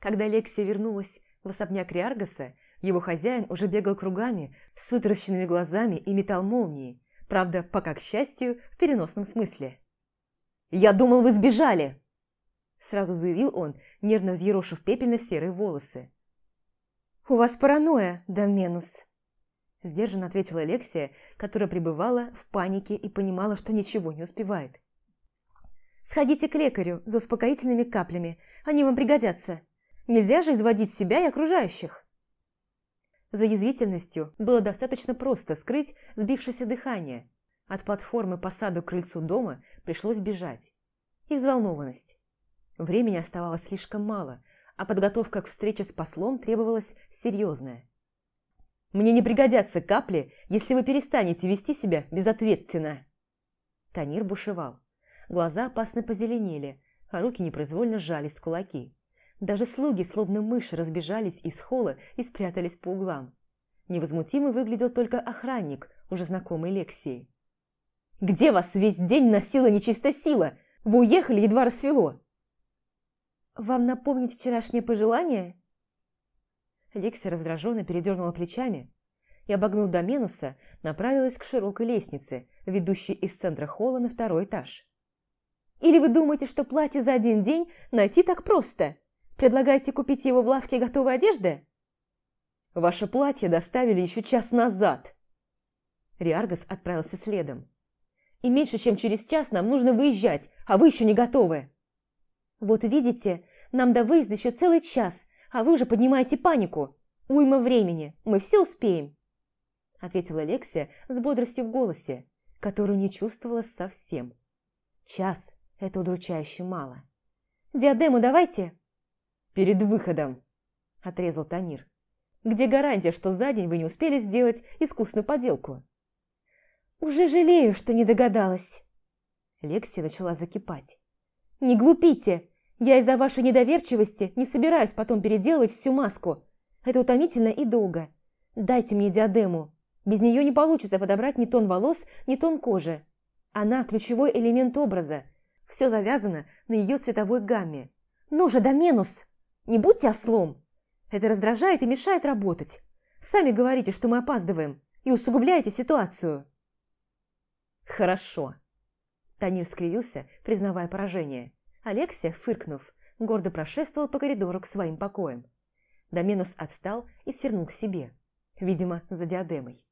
Когда Лексия вернулась в особняк Риаргаса, его хозяин уже бегал кругами с вытаращенными глазами и метал молнии, правда, пока, к счастью, в переносном смысле. «Я думал, вы сбежали!» Сразу заявил он, нервно взъерошив пепельно-серые волосы. «У вас паранойя, Доменус», – сдержанно ответила Лексия, которая пребывала в панике и понимала, что ничего не успевает. «Сходите к лекарю за успокоительными каплями, они вам пригодятся. Нельзя же изводить себя и окружающих». За язвительностью было достаточно просто скрыть сбившееся дыхание. От платформы по саду к крыльцу дома пришлось бежать. И взволнованность. Времени оставалось слишком мало, а подготовка к встрече с послом требовалась серьезная. «Мне не пригодятся капли, если вы перестанете вести себя безответственно!» Танир бушевал. Глаза опасно позеленели, а руки непроизвольно сжались в кулаки. Даже слуги, словно мыши, разбежались из холла и спрятались по углам. Невозмутимый выглядел только охранник, уже знакомый Лексии. «Где вас весь день носила нечистая сила? Вы уехали, едва рассвело!» «Вам напомнить вчерашнее пожелание?» Лекси раздраженно передернула плечами и, обогнув Доменуса, направилась к широкой лестнице, ведущей из центра холла на второй этаж. «Или вы думаете, что платье за один день найти так просто?» Предлагаете купить его в лавке готовой одежды?» «Ваше платье доставили еще час назад!» Риаргас отправился следом. «И меньше чем через час нам нужно выезжать, а вы еще не готовы!» «Вот видите, нам до выезда еще целый час, а вы уже поднимаете панику. Уйма времени, мы все успеем!» Ответила Лексия с бодростью в голосе, которую не чувствовала совсем. «Час – это удручающе мало!» «Диадему давайте!» Перед выходом», – отрезал Танир. «Где гарантия, что за день вы не успели сделать искусную поделку?» «Уже жалею, что не догадалась». Лекси начала закипать. «Не глупите! Я из-за вашей недоверчивости не собираюсь потом переделывать всю маску. Это утомительно и долго. Дайте мне диадему. Без нее не получится подобрать ни тон волос, ни тон кожи. Она – ключевой элемент образа. Все завязано на ее цветовой гамме. Ну же, Доменус!» Не будьте ослом. Это раздражает и мешает работать. Сами говорите, что мы опаздываем, и усугубляете ситуацию. Хорошо. Танир скривился, признавая поражение. Алексия, фыркнув, гордо прошествовал по коридору к своим покоям. Доменус отстал и свернул к себе, видимо, за диадемой.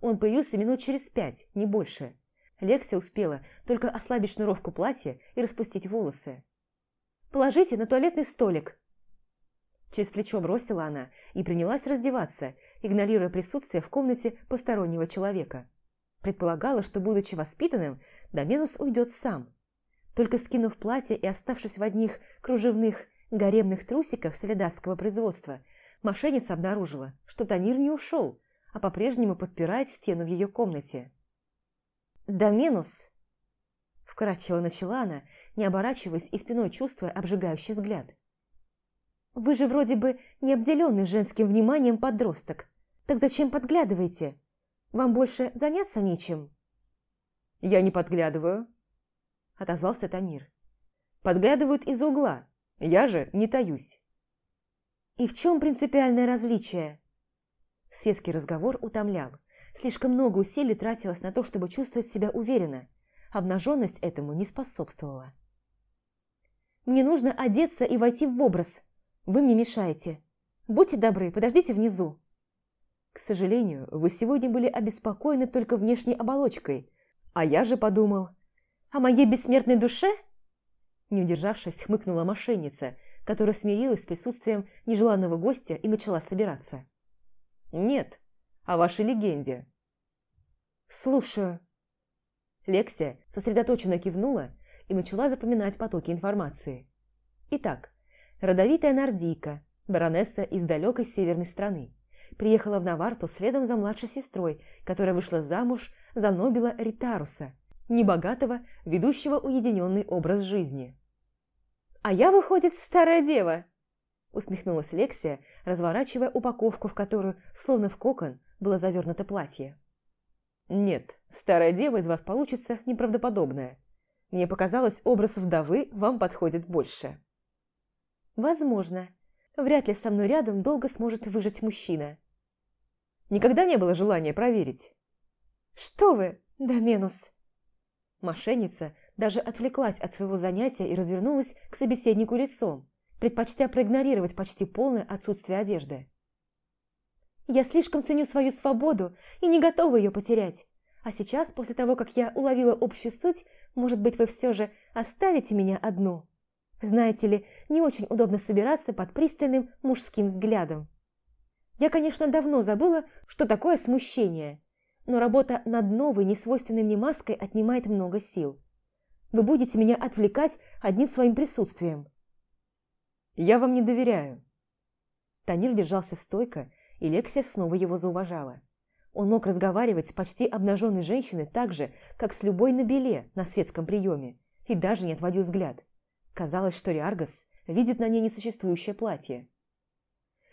Он появился минут через пять, не больше. Лексия успела только ослабить шнуровку платья и распустить волосы. «Положите на туалетный столик», Через плечо бросила она и принялась раздеваться, игнорируя присутствие в комнате постороннего человека. Предполагала, что, будучи воспитанным, Доменус уйдет сам. Только скинув платье и оставшись в одних кружевных гаремных трусиках солидарского производства, мошенница обнаружила, что Танир не ушел, а по-прежнему подпирает стену в ее комнате. «Доменус!» Вкратчиво начала она, не оборачиваясь и спиной чувствуя обжигающий взгляд. Вы же вроде бы не обделенный женским вниманием подросток. Так зачем подглядываете? Вам больше заняться нечем?» «Я не подглядываю», – отозвался Танир. «Подглядывают из угла. Я же не таюсь». «И в чем принципиальное различие?» Светский разговор утомлял. Слишком много усилий тратилось на то, чтобы чувствовать себя уверенно. Обнаженность этому не способствовала. «Мне нужно одеться и войти в образ», вы мне мешаете. Будьте добры, подождите внизу. К сожалению, вы сегодня были обеспокоены только внешней оболочкой, а я же подумал... О моей бессмертной душе? Не удержавшись, хмыкнула мошенница, которая смирилась с присутствием нежеланного гостя и начала собираться. «Нет, о вашей легенде». «Слушаю». Лексия сосредоточенно кивнула и начала запоминать потоки информации. Итак, Родовитая нордийка, баронесса из далекой северной страны. Приехала в Наварту следом за младшей сестрой, которая вышла замуж за Нобила Ритаруса, небогатого, ведущего уединенный образ жизни. «А я, выходит, старая дева!» усмехнулась Лексия, разворачивая упаковку, в которую, словно в кокон, было завернуто платье. «Нет, старая дева из вас получится неправдоподобная. Мне показалось, образ вдовы вам подходит больше». Возможно. вряд ли со мной рядом долго сможет выжить мужчина. Никогда не было желания проверить. «Что вы, Доменус!» Мошенница даже отвлеклась от своего занятия и развернулась к собеседнику лицом, предпочтя проигнорировать почти полное отсутствие одежды. «Я слишком ценю свою свободу и не готова ее потерять. А сейчас, после того, как я уловила общую суть, может быть, вы все же оставите меня одну? Знаете ли, не очень удобно собираться под пристальным мужским взглядом. Я, конечно, давно забыла, что такое смущение, но работа над новой, несвойственной мне маской отнимает много сил. Вы будете меня отвлекать одним своим присутствием. Я вам не доверяю. Танир держался стойко, и Лексия снова его зауважала. Он мог разговаривать с почти обнаженной женщиной так же, как с любой на беле на светском приеме, и даже не отводил взгляд. Казалось, что Риаргас видит на ней несуществующее платье.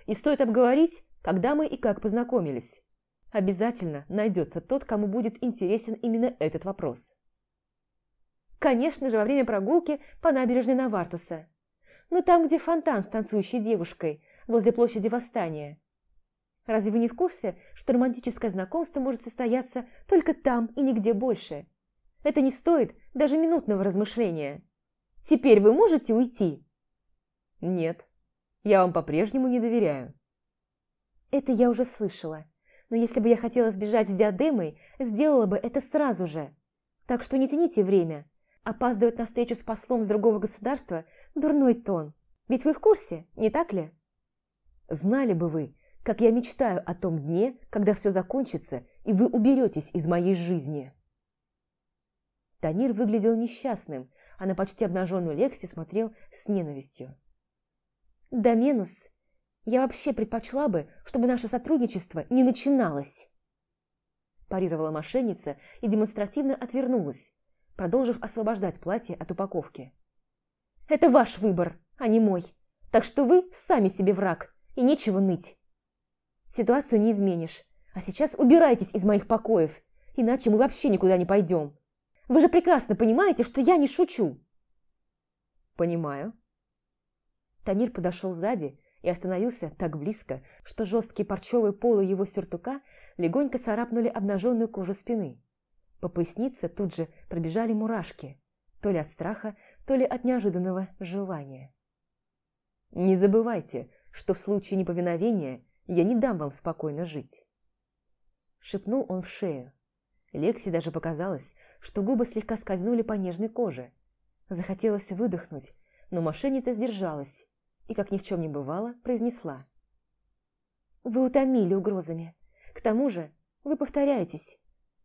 И стоит обговорить, когда мы и как познакомились. Обязательно найдется тот, кому будет интересен именно этот вопрос. Конечно же, во время прогулки по набережной Навартуса. Ну там, где фонтан с танцующей девушкой, возле площади Восстания. Разве вы не в курсе, что романтическое знакомство может состояться только там и нигде больше? Это не стоит даже минутного размышления. Теперь вы можете уйти? Нет, я вам по-прежнему не доверяю. Это я уже слышала. Но если бы я хотела сбежать с диадемой, сделала бы это сразу же. Так что не тяните время. Опаздывать на встречу с послом с другого государства – дурной тон. Ведь вы в курсе, не так ли? Знали бы вы, как я мечтаю о том дне, когда все закончится, и вы уберетесь из моей жизни. Танир выглядел несчастным, а на почти обнаженную Лексию смотрел с ненавистью. «Доменус, я вообще предпочла бы, чтобы наше сотрудничество не начиналось. Парировала мошенница и демонстративно отвернулась, продолжив освобождать платье от упаковки. «Это ваш выбор, а не мой. Так что вы сами себе враг, и нечего ныть. Ситуацию не изменишь, а сейчас убирайтесь из моих покоев, иначе мы вообще никуда не пойдем. Вы же прекрасно понимаете, что я не шучу». «Понимаю». Танир подошел сзади и остановился так близко, что жесткие парчевые полы его сюртука легонько царапнули обнаженную кожу спины. По пояснице тут же пробежали мурашки, то ли от страха, то ли от неожиданного желания. «Не забывайте, что в случае неповиновения я не дам вам спокойно жить», — шепнул он в шею. Лекси даже показалось, что губы слегка скользнули по нежной коже. Захотелось выдохнуть, но мошенница сдержалась и, как ни в чем не бывало, произнесла. «Вы утомили угрозами. К тому же вы повторяетесь.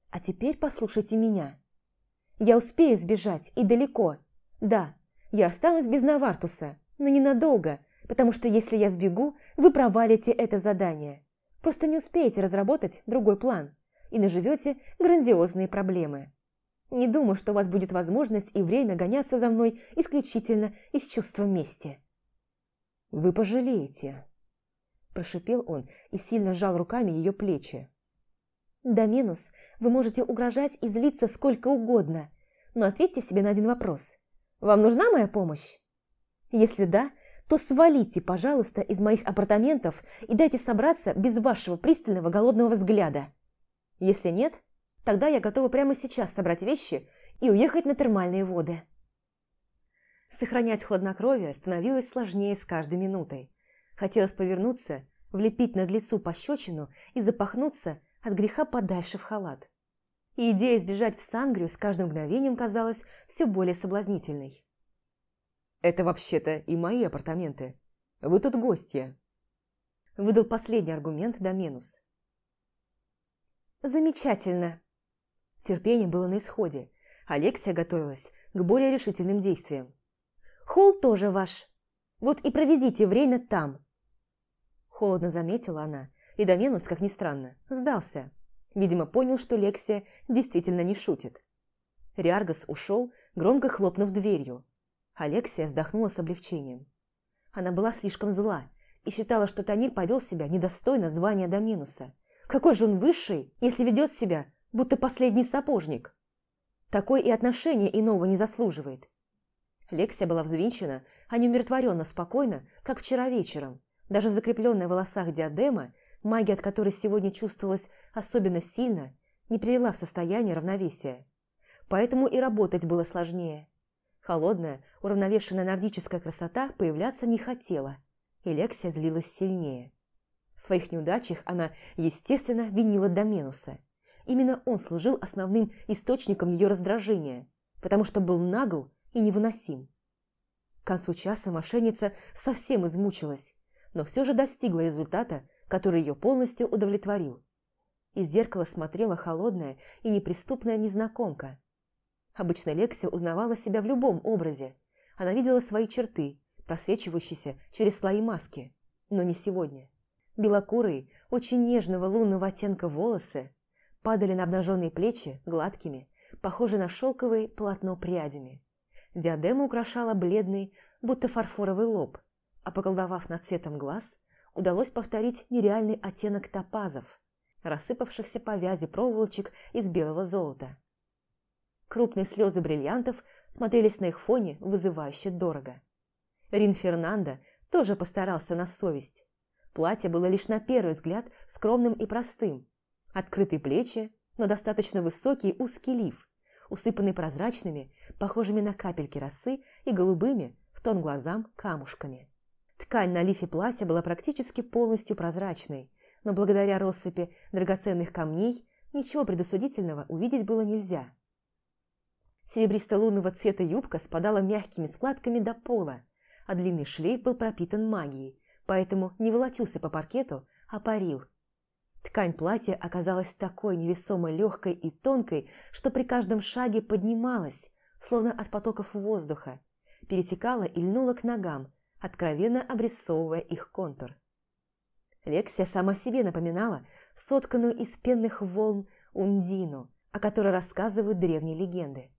А теперь послушайте меня. Я успею сбежать и далеко. Да, я останусь без Навартуса, но ненадолго, потому что если я сбегу, вы провалите это задание. Просто не успеете разработать другой план и наживете грандиозные проблемы. Не думаю, что у вас будет возможность и время гоняться за мной исключительно из чувства мести». «Вы пожалеете», – прошипел он и сильно сжал руками ее плечи. «Доменус, вы можете угрожать и злиться сколько угодно, но ответьте себе на один вопрос. Вам нужна моя помощь? Если да, то свалите, пожалуйста, из моих апартаментов и дайте собраться без вашего пристального голодного взгляда. Если нет, тогда я готова прямо сейчас собрать вещи и уехать на термальные воды». Сохранять хладнокровие становилось сложнее с каждой минутой. Хотелось повернуться, влепить наглецу пощечину и запахнуться от греха подальше в халат. И идея сбежать в Сангрию с каждым мгновением казалась все более соблазнительной. «Это вообще-то и мои апартаменты. Вы тут гостья», – выдал последний аргумент Доменус. «Замечательно». Терпение было на исходе. Алексия готовилась к более решительным действиям. Холл тоже ваш. Вот и проведите время там». Холодно заметила она, и Доменус, как ни странно, сдался. Видимо, понял, что Лексия действительно не шутит. Риаргас ушел, громко хлопнув дверью. Алексия вздохнула с облегчением. Она была слишком зла и считала, что Танир повел себя недостойно звания Доменуса. Какой же он высший, если ведет себя, будто последний сапожник? Такой и отношения иного не заслуживает. Лексия была взвинчена, а не умиротворенно спокойна, как вчера вечером, Даже закрепленная в волосах диадема, магия от которой сегодня чувствовалась особенно сильно, не привела в состояние равновесия. Поэтому и работать было сложнее. Холодная, уравновешенная нордическая красота появляться не хотела, и Лексия злилась сильнее. В своих неудачах она, естественно, винила Доменуса. Именно он служил основным источником ее раздражения, потому что был нагл и невыносим. К концу часа мошенница совсем измучилась, но все же достигла результата, который ее полностью удовлетворил. Из зеркала смотрела холодная и неприступная незнакомка. Обычно Лексия узнавала себя в любом образе. Она видела свои черты, просвечивающиеся через слои маски. Но не сегодня. Белокурые, очень нежного лунного оттенка волосы падали на обнаженные плечи гладкими, похожие на шелковые полотно прядями. Диадема украшала бледный, будто фарфоровый лоб, а поколдовав над цветом глаз, удалось повторить нереальный оттенок топазов, рассыпавшихся по вязи проволочек из белого золота. Крупные слезы бриллиантов смотрелись на их фоне вызывающе дорого. Рин Фернандо тоже постарался на совесть. Платье было лишь на первый взгляд скромным и простым. Открытые плечи, но достаточно высокий узкий лиф, усыпанный прозрачными, похожими на капельки росы и голубыми, в тон глазам, камушками. Ткань на лифе платья была практически полностью прозрачной, но благодаря россыпи драгоценных камней ничего предусудительного увидеть было нельзя. Серебристо-лунного цвета юбка спадала мягкими складками до пола, а длинный шлейф был пропитан магией, поэтому не волочился по паркету, а парил. Ткань платья оказалась такой невесомой, легкой и тонкой, что при каждом шаге поднималась, словно от потоков воздуха, перетекала и льнула к ногам, откровенно обрисовывая их контур. Лексия сама себе напоминала сотканную из пенных волн Ундину, о которой рассказывают древние легенды.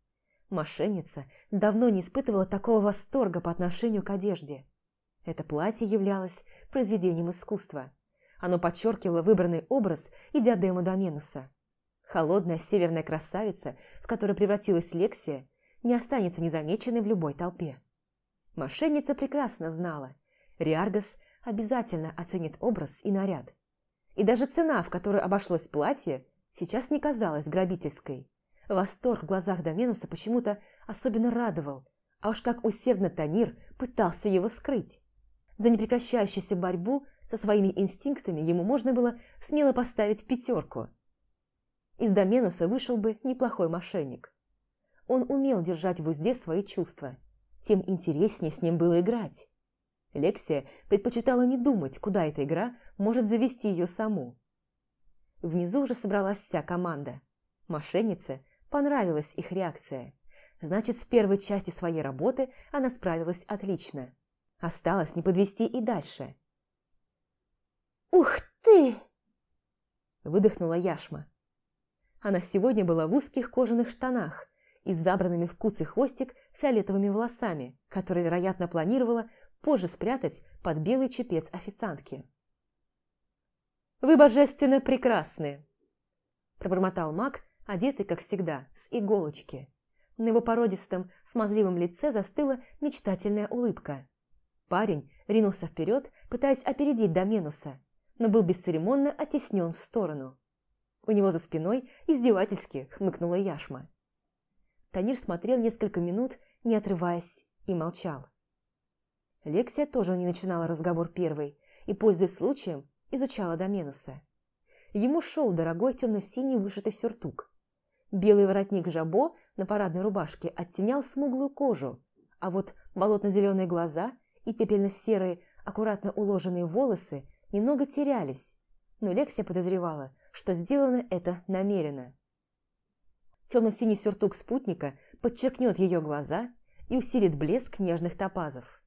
Мошенница давно не испытывала такого восторга по отношению к одежде. Это платье являлось произведением искусства. Оно подчеркивало выбранный образ и диадему Доменуса. Холодная северная красавица, в которой превратилась Лексия, не останется незамеченной в любой толпе. Мошенница прекрасно знала, Риаргас обязательно оценит образ и наряд. И даже цена, в которую обошлось платье, сейчас не казалась грабительской. Восторг в глазах Доменуса почему-то особенно радовал, а уж как усердно Танир пытался его скрыть. За непрекращающуюся борьбу со своими инстинктами ему можно было смело поставить пятерку. Из Доменуса вышел бы неплохой мошенник. Он умел держать в узде свои чувства, тем интереснее с ним было играть. Лексия предпочитала не думать, куда эта игра может завести ее саму. Внизу уже собралась вся команда. Мошеннице понравилась их реакция. Значит, с первой части своей работы она справилась отлично. Осталось не подвести и дальше. «Ух ты!» Выдохнула Яшма. Она сегодня была в узких кожаных штанах и с забранными в куцый хвостик фиолетовыми волосами, которые, вероятно, планировала позже спрятать под белый чепец официантки. «Вы божественно прекрасны!» Пробормотал маг, одетый, как всегда, с иголочки. На его породистом, смазливом лице застыла мечтательная улыбка. Парень ринулся вперед, пытаясь опередить Доменуса, но был бесцеремонно оттеснен в сторону. У него за спиной издевательски хмыкнула яшма. Танир смотрел несколько минут, не отрываясь, и молчал. Лексия тоже не начинала разговор первой и, пользуясь случаем, изучала Доменуса. Ему шел дорогой темно-синий вышитый сюртук. Белый воротник жабо на парадной рубашке оттенял смуглую кожу, а вот болотно-зеленые глаза и пепельно-серые, аккуратно уложенные волосы немного терялись, но Лексия подозревала, что сделано это намеренно. Темно-синий сюртук спутника подчеркнет ее глаза и усилит блеск нежных топазов.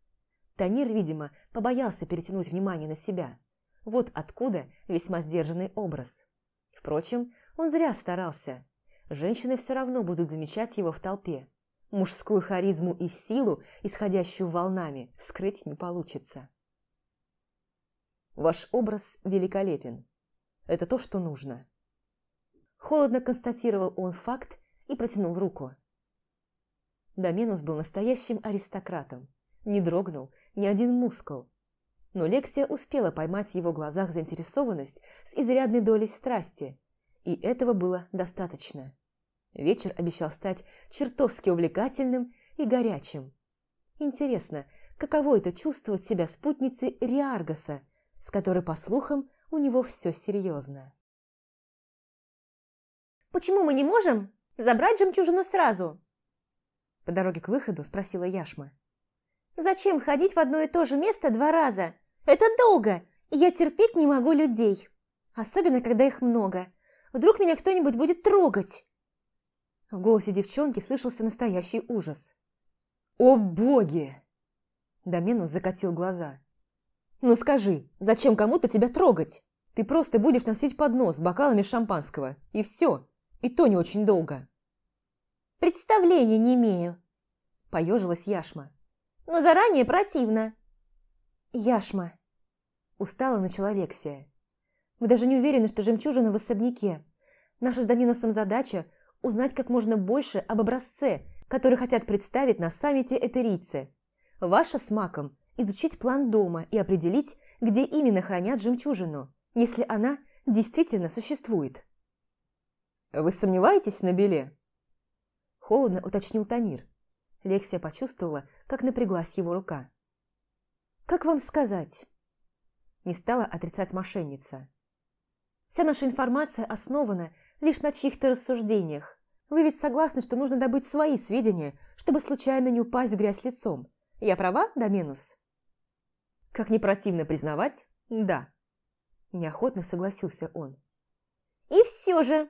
Танир, видимо, побоялся перетянуть внимание на себя. Вот откуда весьма сдержанный образ. Впрочем, он зря старался. Женщины все равно будут замечать его в толпе. Мужскую харизму и силу, исходящую волнами, скрыть не получится. Ваш образ великолепен. Это то, что нужно. Холодно констатировал он факт и протянул руку. Доменус был настоящим аристократом. Не дрогнул ни один мускул. но Лексия успела поймать в его глазах заинтересованность с изрядной долей страсти, и этого было достаточно. Вечер обещал стать чертовски увлекательным и горячим. Интересно, каково это чувствовать себя спутницей Риаргаса, с которой, по слухам, у него все серьезно. «Почему мы не можем забрать жемчужину сразу?» По дороге к выходу спросила Яшма. «Зачем ходить в одно и то же место два раза? Это долго, и я терпеть не могу людей. Особенно, когда их много. Вдруг меня кто-нибудь будет трогать?» В голосе девчонки слышался настоящий ужас. «О боги!» Доменус закатил глаза. «Ну скажи, зачем кому-то тебя трогать? Ты просто будешь носить поднос с бокалами шампанского, и все, и то не очень долго». «Представления не имею», – поежилась Яшма. «Но заранее противно». «Яшма», – устала начала Лексия. «Мы даже не уверены, что жемчужина в особняке. Наша с Доминусом задача – узнать как можно больше об образце, который хотят представить на саммите Этерийцы. Ваша с Маком – изучить план дома и определить, где именно хранят жемчужину, если она действительно существует». «Вы сомневаетесь на беле?» Холодно уточнил Танир. Лексия почувствовала, как напряглась его рука. «Как вам сказать?» Не стала отрицать мошенница. «Вся наша информация основана лишь на чьих-то рассуждениях. Вы ведь согласны, что нужно добыть свои сведения, чтобы случайно не упасть в грязь лицом. Я права, Доменус?» Как не противно признавать, да. Неохотно согласился он. «И все же...»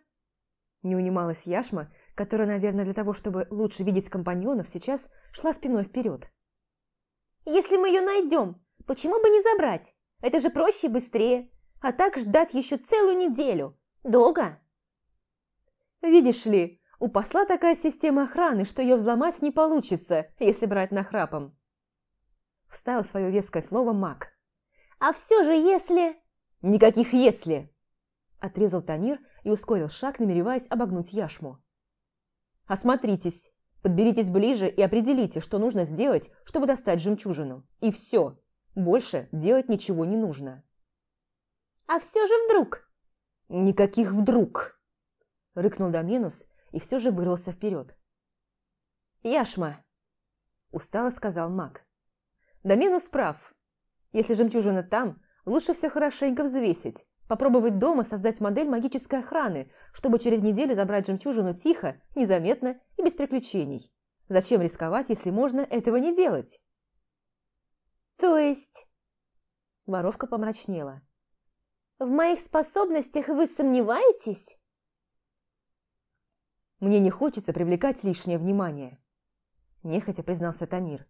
Не унималась Яшма, которая, наверное, для того, чтобы лучше видеть компаньонов, сейчас шла спиной вперед. «Если мы ее найдем, почему бы не забрать? Это же проще и быстрее. А так ждать еще целую неделю. Долго?» «Видишь ли, у посла такая система охраны, что ее взломать не получится, если брать нахрапом». Вставил свое веское слово маг. «А все же если...» «Никаких «если». Отрезал Танир и ускорил шаг, намереваясь обогнуть яшму. «Осмотритесь, подберитесь ближе и определите, что нужно сделать, чтобы достать жемчужину. И все. Больше делать ничего не нужно». «А все же вдруг?» «Никаких вдруг!» Рыкнул Доменус и все же вырвался вперед. «Яшма!» Устало сказал маг. Доменус прав. Если жемчужина там, лучше все хорошенько взвесить, Попробовать дома создать модель магической охраны, чтобы через неделю забрать жемчужину тихо, незаметно и без приключений. Зачем рисковать, если можно этого не делать? То есть... Воровка помрачнела. В моих способностях вы сомневаетесь? Мне не хочется привлекать лишнее внимание. Нехотя признался Танир.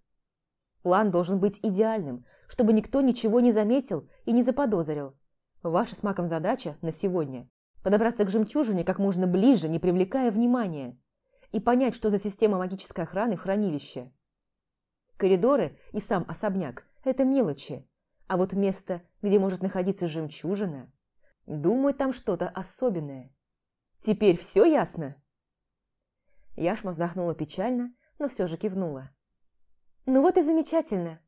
План должен быть идеальным, чтобы никто ничего не заметил и не заподозрил. Ваша с маком задача на сегодня – подобраться к жемчужине как можно ближе, не привлекая внимания, и понять, что за система магической охраны в хранилище. Коридоры и сам особняк – это мелочи, а вот место, где может находиться жемчужина, думаю, там что-то особенное. Теперь все ясно?» Яшма вздохнула печально, но все же кивнула. «Ну вот и замечательно!»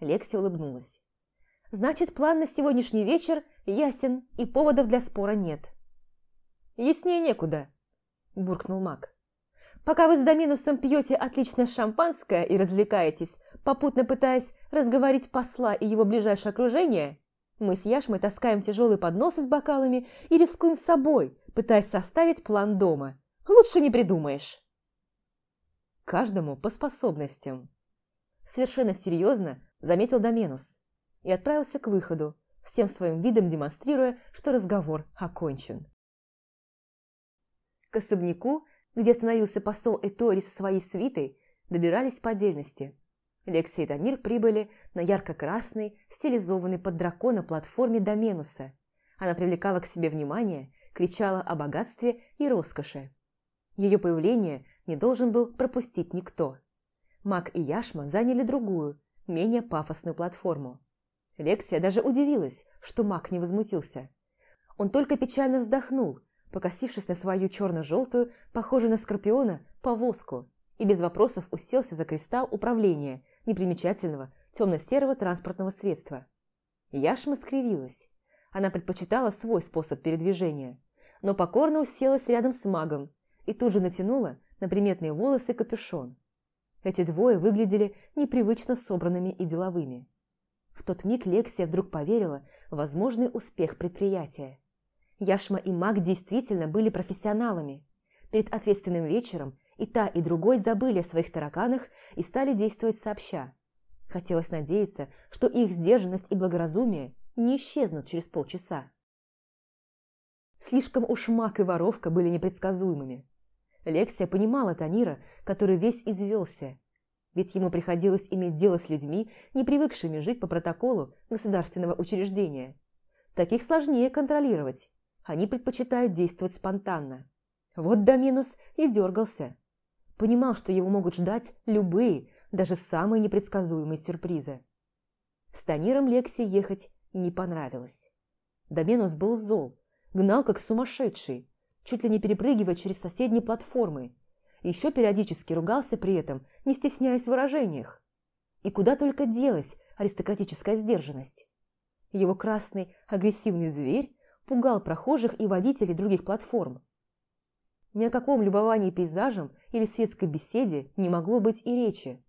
Лекси улыбнулась. Значит, план на сегодняшний вечер ясен, и поводов для спора нет. «Яснее некуда», – буркнул маг. «Пока вы с Доминусом пьете отличное шампанское и развлекаетесь, попутно пытаясь разговорить посла и его ближайшее окружение, мы с Яшмой таскаем тяжелые подносы с бокалами и рискуем собой, пытаясь составить план дома. Лучше не придумаешь». Каждому по способностям. Совершенно серьезно заметил Доменус и отправился к выходу, всем своим видом демонстрируя, что разговор окончен. К особняку, где остановился посол Этори со своей свитой, добирались по отдельности. Лекси и Танир прибыли на ярко-красной, стилизованной под дракона платформе Доменуса. Она привлекала к себе внимание, кричала о богатстве и роскоши. Ее появление не должен был пропустить никто. Мак и Яшма заняли другую, менее пафосную платформу. Лексия даже удивилась, что маг не возмутился. Он только печально вздохнул, покосившись на свою черно-желтую, похожую на скорпиона, повозку, и без вопросов уселся за кристалл управления непримечательного темно-серого транспортного средства. Яшма скривилась. Она предпочитала свой способ передвижения, но покорно уселась рядом с магом и тут же натянула на приметные волосы капюшон. Эти двое выглядели непривычно собранными и деловыми. В тот миг Лексия вдруг поверила в возможный успех предприятия. Яшма и маг действительно были профессионалами. Перед ответственным вечером и та, и другой забыли о своих тараканах и стали действовать сообща. Хотелось надеяться, что их сдержанность и благоразумие не исчезнут через полчаса. Слишком уж маг и воровка были непредсказуемыми. Лексия понимала Танира, который весь извелся, ведь ему приходилось иметь дело с людьми, не привыкшими жить по протоколу государственного учреждения. Таких сложнее контролировать, они предпочитают действовать спонтанно. Вот Доминус и дергался. Понимал, что его могут ждать любые, даже самые непредсказуемые сюрпризы. С Таниром Лекси ехать не понравилось. Доменус был зол, гнал как сумасшедший, чуть ли не перепрыгивая через соседние платформы. Еще периодически ругался при этом, не стесняясь в выражениях. И куда только делась аристократическая сдержанность. Его красный агрессивный зверь пугал прохожих и водителей других платформ. Ни о каком любовании пейзажем или светской беседе не могло быть и речи.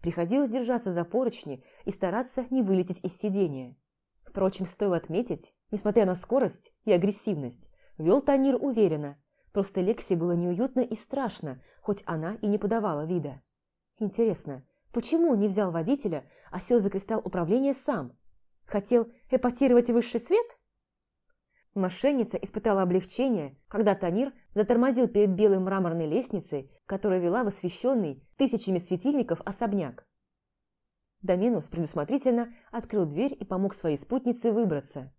Приходилось держаться за поручни и стараться не вылететь из сидения. Впрочем, стоило отметить, несмотря на скорость и агрессивность, вел Танир уверенно, просто Лекси было неуютно и страшно, хоть она и не подавала вида. Интересно, почему не взял водителя, а сел за кристалл управления сам? Хотел эпатировать высший свет? Мошенница испытала облегчение, когда Танир затормозил перед белой мраморной лестницей, которая вела в освещенный тысячами светильников особняк. Доминус предусмотрительно открыл дверь и помог своей спутнице выбраться.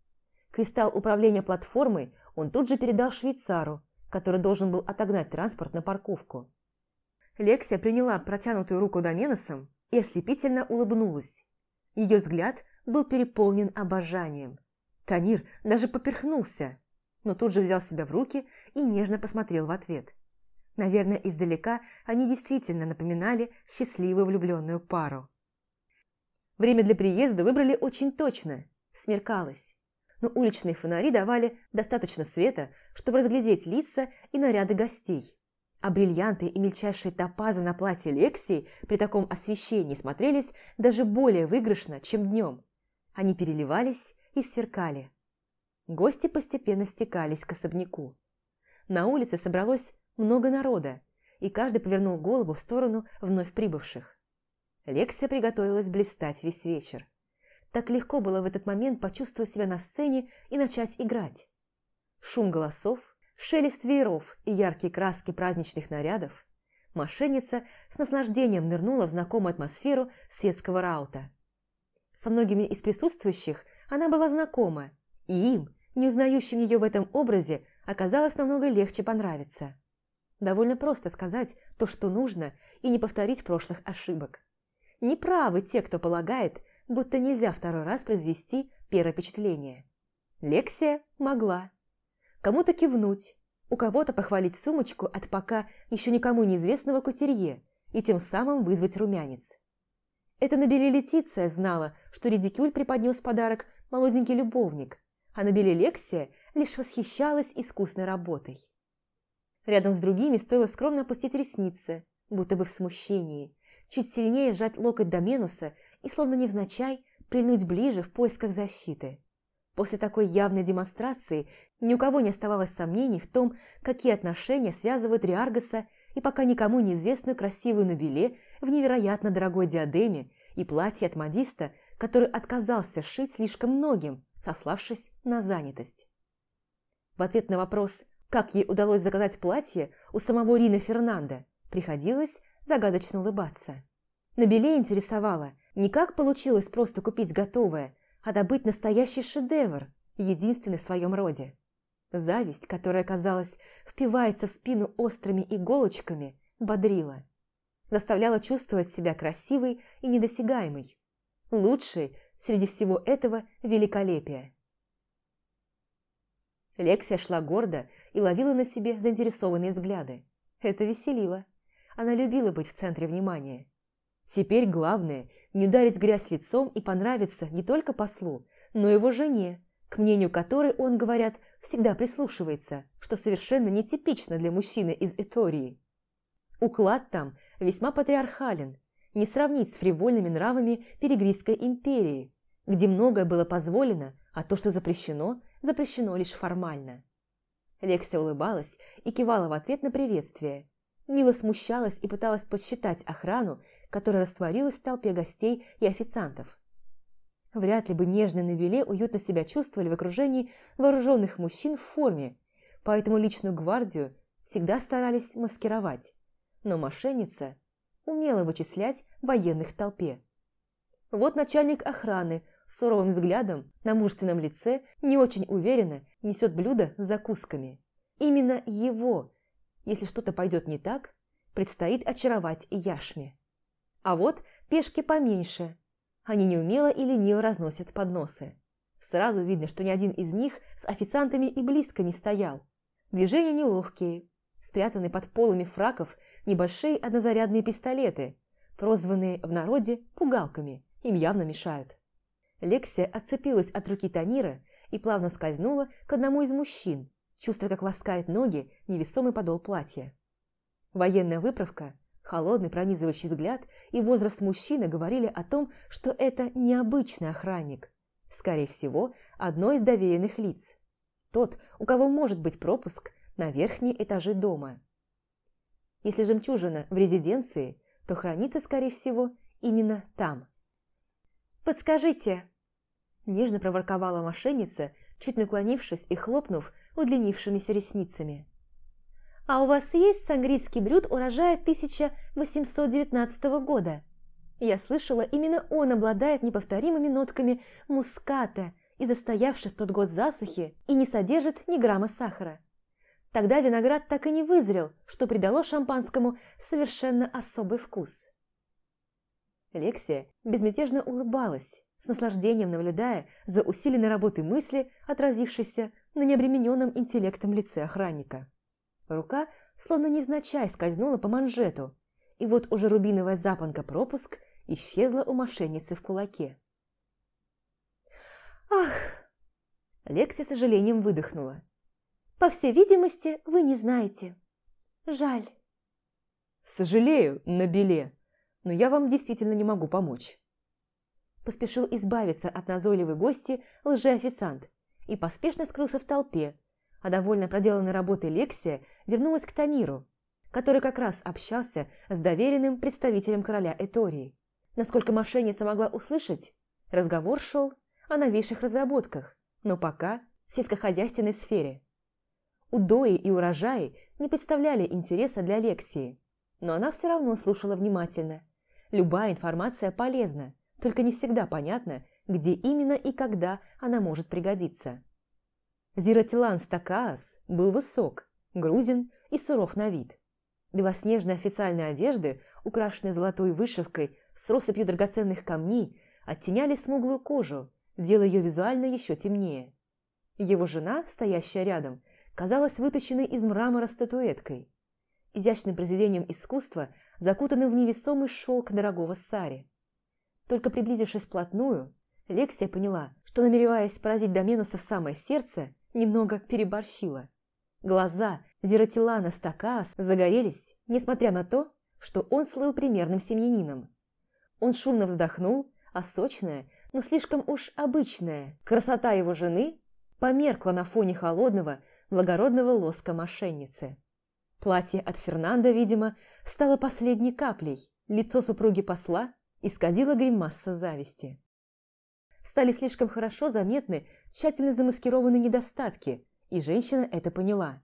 Кристалл управления платформой он тут же передал швейцару, который должен был отогнать транспорт на парковку. Лексия приняла протянутую руку Доменосом и ослепительно улыбнулась. Ее взгляд был переполнен обожанием. Танир даже поперхнулся, но тут же взял себя в руки и нежно посмотрел в ответ. Наверное, издалека они действительно напоминали счастливую влюбленную пару. Время для приезда выбрали очень точно, смеркалось. Но уличные фонари давали достаточно света, чтобы разглядеть лица и наряды гостей. А бриллианты и мельчайшие топазы на платье Лексии при таком освещении смотрелись даже более выигрышно, чем днем. Они переливались и сверкали. Гости постепенно стекались к особняку. На улице собралось много народа, и каждый повернул голову в сторону вновь прибывших. Лексия приготовилась блистать весь вечер. Так легко было в этот момент почувствовать себя на сцене и начать играть. Шум голосов, шелест вееров и яркие краски праздничных нарядов. Мошенница с наслаждением нырнула в знакомую атмосферу светского раута. Со многими из присутствующих она была знакома, и им, не узнающим ее в этом образе, оказалось намного легче понравиться. Довольно просто сказать то, что нужно, и не повторить прошлых ошибок. Неправы те, кто полагает, будто нельзя второй раз произвести первое впечатление. Лексия могла. Кому-то кивнуть, у кого-то похвалить сумочку от пока еще никому неизвестного кутерье и тем самым вызвать румянец. Это на Летиция знала, что Редикюль преподнес подарок молоденький любовник, а на Лексия лишь восхищалась искусной работой. Рядом с другими стоило скромно опустить ресницы, будто бы в смущении, чуть сильнее сжать локоть Доменуса и, словно невзначай, прильнуть ближе в поисках защиты. После такой явной демонстрации ни у кого не оставалось сомнений в том, какие отношения связывают Риаргаса и пока никому неизвестную красивую Набеле в невероятно дорогой диадеме и платье от модиста, который отказался шить слишком многим, сославшись на занятость. В ответ на вопрос, как ей удалось заказать платье у самого Рина Фернанда, приходилось загадочно улыбаться. Набеле интересовало, не как получилось просто купить готовое, а добыть настоящий шедевр, единственный в своем роде. Зависть, которая, казалось, впивается в спину острыми иголочками, бодрила. Заставляла чувствовать себя красивой и недосягаемой. Лучшей среди всего этого великолепия. Лексия шла гордо и ловила на себе заинтересованные взгляды. Это веселило. Она любила быть в центре внимания. Теперь главное – не ударить грязь лицом и понравиться не только послу, но его жене, к мнению которой он, говорят, всегда прислушивается, что совершенно нетипично для мужчины из Этории. Уклад там весьма патриархален, не сравнить с фривольными нравами Перегрийской империи, где многое было позволено, а то, что запрещено, запрещено лишь формально. Лексия улыбалась и кивала в ответ на приветствие. Мила смущалась и пыталась подсчитать охрану, которая растворилась в толпе гостей и официантов. Вряд ли бы нежные Навиле уютно себя чувствовали в окружении вооруженных мужчин в форме, поэтому личную гвардию всегда старались маскировать. Но мошенница умела вычислять военных в толпе. Вот начальник охраны с суровым взглядом на мужественном лице не очень уверенно несет блюдо с закусками. Именно его, если что-то пойдет не так, предстоит очаровать Яшме. А вот пешки поменьше. Они неумело и лениво разносят подносы. Сразу видно, что ни один из них с официантами и близко не стоял. Движения неловкие, спрятаны под полами фраков небольшие однозарядные пистолеты, прозванные в народе пугалками, им явно мешают. Лексия отцепилась от руки Танира и плавно скользнула к одному из мужчин, чувствуя, как ласкает ноги невесомый подол платья. Военная выправка, холодный пронизывающий взгляд и возраст мужчины говорили о том, что это необычный охранник. Скорее всего, одно из доверенных лиц. Тот, у кого может быть пропуск на верхние этажи дома. Если жемчужина в резиденции, то хранится, скорее всего, именно там. «Подскажите!» Нежно проворковала мошенница, чуть наклонившись и хлопнув удлинившимися ресницами. «А у вас есть сангрийский брюд урожая 1819 года?» Я слышала, именно он обладает неповторимыми нотками муската и застоявший тот год засухи и не содержит ни грамма сахара. Тогда виноград так и не вызрел, что придало шампанскому совершенно особый вкус. Лексия безмятежно улыбалась, с наслаждением наблюдая за усиленной работой мысли, отразившейся на необремененном интеллектом лице охранника. Рука, словно невзначай, скользнула по манжету, и вот уже рубиновая запонка пропуск исчезла у мошенницы в кулаке. «Ах!» Лексия с сожалением выдохнула. По всей видимости, вы не знаете. Жаль. Сожалею, Набеле, но я вам действительно не могу помочь. Поспешил избавиться от назойливой гости лжеофициант и поспешно скрылся в толпе, а довольно проделанной работой Лексия вернулась к Таниру, который как раз общался с доверенным представителем короля Этории. Насколько мошенница могла услышать, разговор шел о новейших разработках, но пока в сельскохозяйственной сфере. Удои и урожаи не представляли интереса для Лексии, но она все равно слушала внимательно. Любая информация полезна, только не всегда понятно, где именно и когда она может пригодиться. Зиратилан Стакаас был высок, грузин и суров на вид. Белоснежные официальные одежды, украшенные золотой вышивкой с россыпью драгоценных камней, оттеняли смуглую кожу, делая ее визуально еще темнее. Его жена, стоящая рядом, казалась вытащенной из мрамора статуэткой, изящным произведением искусства, закутанным в невесомый шелк дорогого сари. Только приблизившись вплотную, Лексия поняла, что, намереваясь поразить Доменуса в самое сердце, немного переборщила. Глаза Зератилана Стакаас загорелись, несмотря на то, что он слыл примерным семьянином. Он шумно вздохнул, а сочная, но слишком уж обычная красота его жены померкла на фоне холодного, благородного лоска мошенницы. Платье от Фернанда, видимо, стало последней каплей. Лицо супруги посла исказило гримаса зависти. Стали слишком хорошо заметны тщательно замаскированные недостатки, и женщина это поняла.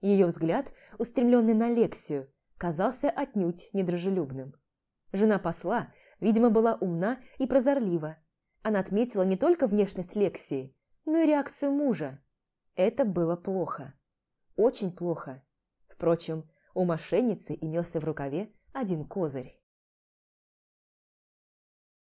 Ее взгляд, устремленный на Лексию, казался отнюдь недружелюбным. Жена посла, видимо, была умна и прозорлива. Она отметила не только внешность Лексии, но и реакцию мужа. Это было плохо. Очень плохо. Впрочем, у мошенницы имелся в рукаве один козырь.